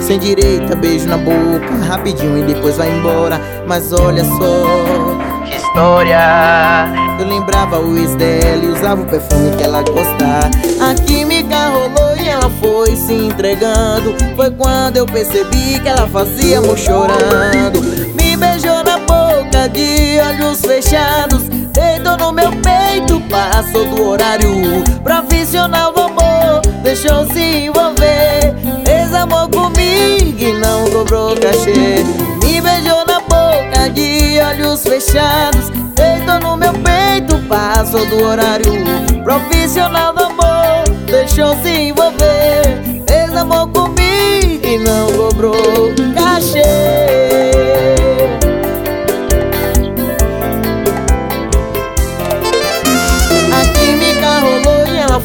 Sem direita, beijo na boca, rapidinho e depois vai embora. Mas olha só, que história. Eu lembrava o ex dela e usava o perfume que ela gostava. A química rolou e ela foi se entregando. Foi quando eu percebi que ela fazia amor chorando. Me beijou na boca de olhos fechados. Deitou no meu peito, passou do horário profissional do amor. Deixou comigo e não cobrou cachê. Me beijou na boca de olhos fechados. Deitou no meu peito, passou do horário profissional do amor. Deixou se envolver,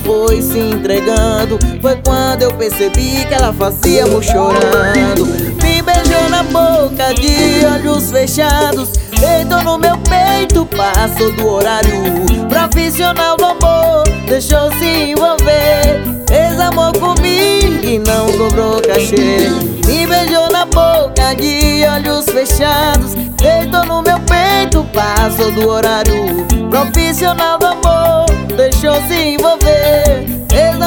foi se entregando. Foi quando eu percebi que ela fazia amor chorando. Me beijou na boca de olhos fechados. Deitou no meu peito, passou do horário. Profissional do amor, deixou se envolver. Fez amor comigo e não cobrou cachê. Me beijou na boca de olhos fechados. Deitou no meu peito, passou do horário. Profissional do amor, deixou se envolver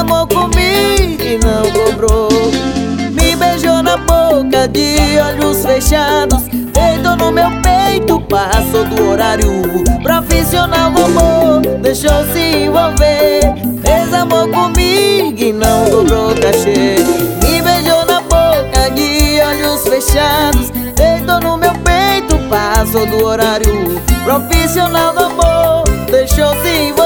amor comigo e não cobrou Me beijou na boca de olhos fechados Deitou no meu peito, passou do horário. Profissional amor, deixou se envolver. Fez amor comigo e não cobrou cachê. Me beijou na boca de olhos fechados Deitou no meu peito, passou do horário. Profissional amor deixou se envolver